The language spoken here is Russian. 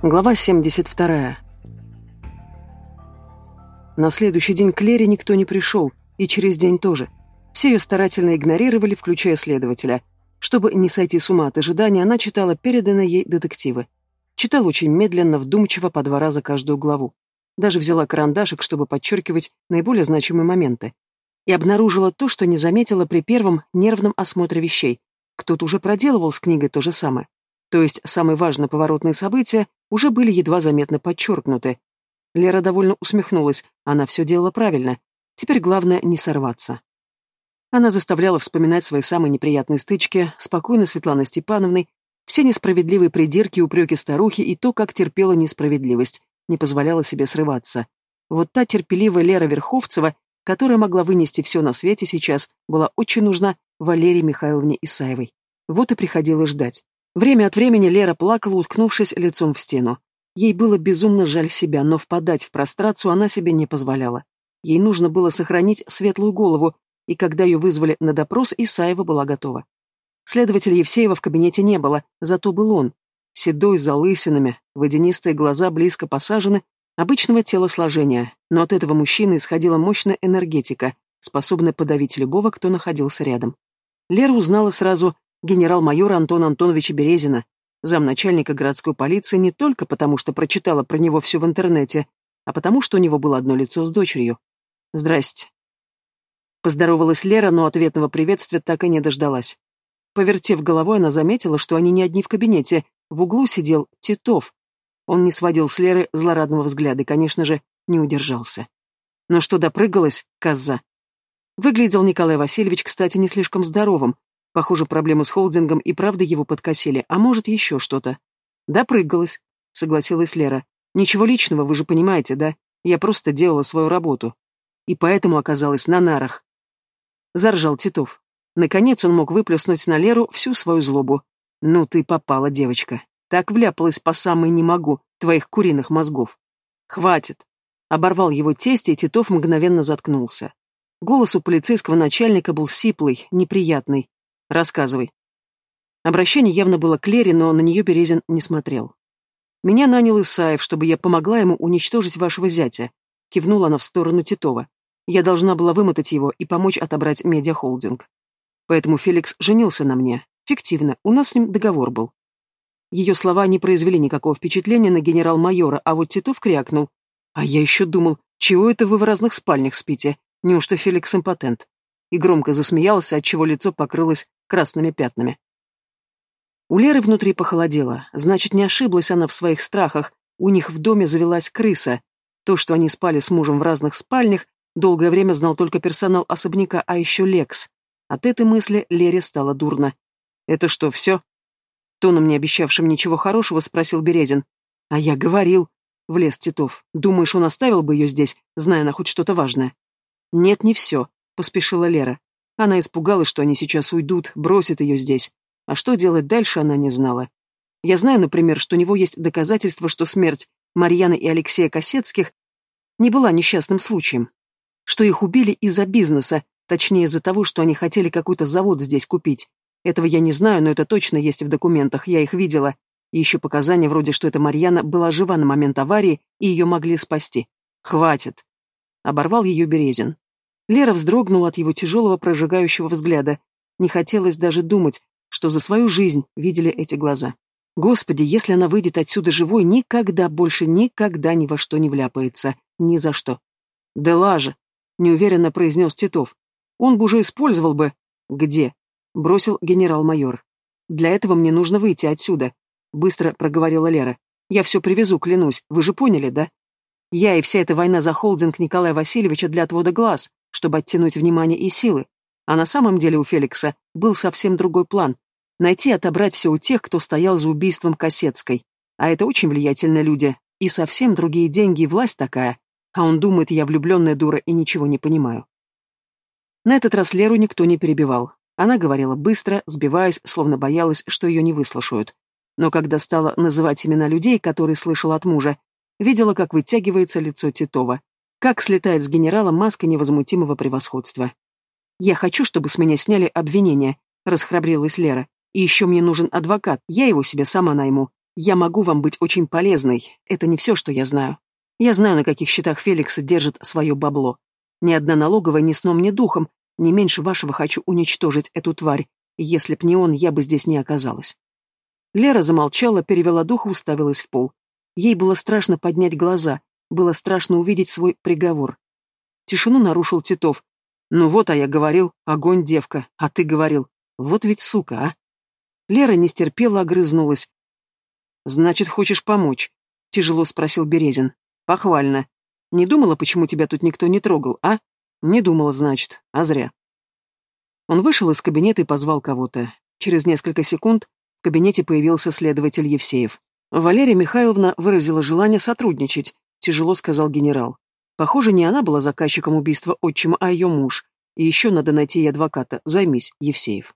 Глава 72. На следующий день к Лере никто не пришел, и через день тоже. Все ее старательно игнорировали, включая следователя. Чтобы не сойти с ума от ожидания, она читала переданные ей детективы. Читала очень медленно, вдумчиво, по два раза каждую главу. Даже взяла карандашик, чтобы подчеркивать наиболее значимые моменты. И обнаружила то, что не заметила при первом нервном осмотре вещей. Кто-то уже проделывал с книгой то же самое. То есть самые важные поворотные события уже были едва заметно подчеркнуты. Лера довольно усмехнулась, она все делала правильно. Теперь главное не сорваться. Она заставляла вспоминать свои самые неприятные стычки, спокойно Светланы Степановной, все несправедливые придирки, упреки старухи и то, как терпела несправедливость, не позволяла себе срываться. Вот та терпеливая Лера Верховцева, которая могла вынести все на свете сейчас, была очень нужна Валерии Михайловне Исаевой. Вот и приходилось ждать. Время от времени Лера плакала, уткнувшись лицом в стену. Ей было безумно жаль себя, но впадать в прострацию она себе не позволяла. Ей нужно было сохранить светлую голову, и когда ее вызвали на допрос, Исаева была готова. Следователя Евсеева в кабинете не было, зато был он. Седой, с залысинами, водянистые глаза близко посажены, обычного телосложения, но от этого мужчины исходила мощная энергетика, способная подавить любого, кто находился рядом. Лера узнала сразу генерал-майора Антона Антоновича Березина, замначальника городской полиции не только потому, что прочитала про него все в интернете, а потому, что у него было одно лицо с дочерью. «Здрасте». Поздоровалась Лера, но ответного приветствия так и не дождалась. Повертев головой, она заметила, что они не одни в кабинете. В углу сидел Титов. Он не сводил с Леры злорадного взгляда и, конечно же, не удержался. Но что допрыгалась, коза? Выглядел Николай Васильевич, кстати, не слишком здоровым, Похоже, проблемы с холдингом и правда его подкосили, а может, еще что-то. Допрыгалась, согласилась Лера. Ничего личного, вы же понимаете, да? Я просто делала свою работу. И поэтому оказалась на нарах. Заржал Титов. Наконец он мог выплеснуть на Леру всю свою злобу. Ну ты попала, девочка. Так вляпалась по самой не могу твоих куриных мозгов. Хватит. Оборвал его тесть, и Титов мгновенно заткнулся. Голос у полицейского начальника был сиплый, неприятный. Рассказывай. Обращение явно было к Лере, но на нее Березин не смотрел. Меня нанял Исаев, чтобы я помогла ему уничтожить вашего зятя. Кивнула она в сторону Титова. Я должна была вымотать его и помочь отобрать медиахолдинг. Поэтому Феликс женился на мне. Фиктивно, у нас с ним договор был. Ее слова не произвели никакого впечатления на генерал-майора, а вот Титов крякнул. А я еще думал, чего это вы в разных спальнях спите? Неужто Феликс импотент? И громко засмеялся, отчего лицо покрылось красными пятнами. У Леры внутри похолодело. Значит, не ошиблась она в своих страхах. У них в доме завелась крыса. То, что они спали с мужем в разных спальнях, долгое время знал только персонал особняка, а еще Лекс. От этой мысли Лере стало дурно. «Это что, все?» Тоном, не обещавшим ничего хорошего, спросил Березин. «А я говорил», — влез Титов. «Думаешь, он оставил бы ее здесь, зная на хоть что-то важное?» «Нет, не все», — поспешила Лера. Она испугалась, что они сейчас уйдут, бросят ее здесь. А что делать дальше, она не знала. Я знаю, например, что у него есть доказательства, что смерть Марьяны и Алексея Косецких не была несчастным случаем. Что их убили из-за бизнеса, точнее из-за того, что они хотели какой-то завод здесь купить. Этого я не знаю, но это точно есть в документах, я их видела. И еще показания вроде, что эта Марьяна была жива на момент аварии, и ее могли спасти. Хватит. Оборвал ее Березин. Лера вздрогнула от его тяжелого прожигающего взгляда. Не хотелось даже думать, что за свою жизнь видели эти глаза. Господи, если она выйдет отсюда живой, никогда больше никогда ни во что не вляпается. Ни за что. Да лажа, неуверенно произнес Титов. Он бы уже использовал бы... Где? Бросил генерал-майор. Для этого мне нужно выйти отсюда, быстро проговорила Лера. Я все привезу, клянусь. Вы же поняли, да? Я и вся эта война за холдинг Николая Васильевича для отвода глаз чтобы оттянуть внимание и силы. А на самом деле у Феликса был совсем другой план — найти и отобрать все у тех, кто стоял за убийством Косецкой. А это очень влиятельные люди, и совсем другие деньги и власть такая. А он думает, я влюбленная дура и ничего не понимаю. На этот раз Леру никто не перебивал. Она говорила быстро, сбиваясь, словно боялась, что ее не выслушают. Но когда стала называть имена людей, которые слышала от мужа, видела, как вытягивается лицо Титова. Как слетает с генерала маска невозмутимого превосходства. «Я хочу, чтобы с меня сняли обвинения», — расхрабрилась Лера. «И еще мне нужен адвокат, я его себе сама найму. Я могу вам быть очень полезной. Это не все, что я знаю. Я знаю, на каких счетах Феликс держит свое бабло. Ни одна налоговая ни сном, ни духом. Не меньше вашего хочу уничтожить эту тварь. Если б не он, я бы здесь не оказалась. Лера замолчала, перевела дух и уставилась в пол. Ей было страшно поднять глаза, было страшно увидеть свой приговор. Тишину нарушил Титов. «Ну вот, а я говорил, огонь, девка, а ты говорил. Вот ведь сука, а!» Лера не стерпела, огрызнулась. «Значит, хочешь помочь?» — тяжело спросил Березин. «Похвально. Не думала, почему тебя тут никто не трогал, а? Не думала, значит, а зря». Он вышел из кабинета и позвал кого-то. Через несколько секунд в кабинете появился следователь Евсеев. Валерия Михайловна выразила желание сотрудничать, тяжело сказал генерал. Похоже, не она была заказчиком убийства отчима, а ее муж. И еще надо найти ей адвоката. Займись, Евсеев.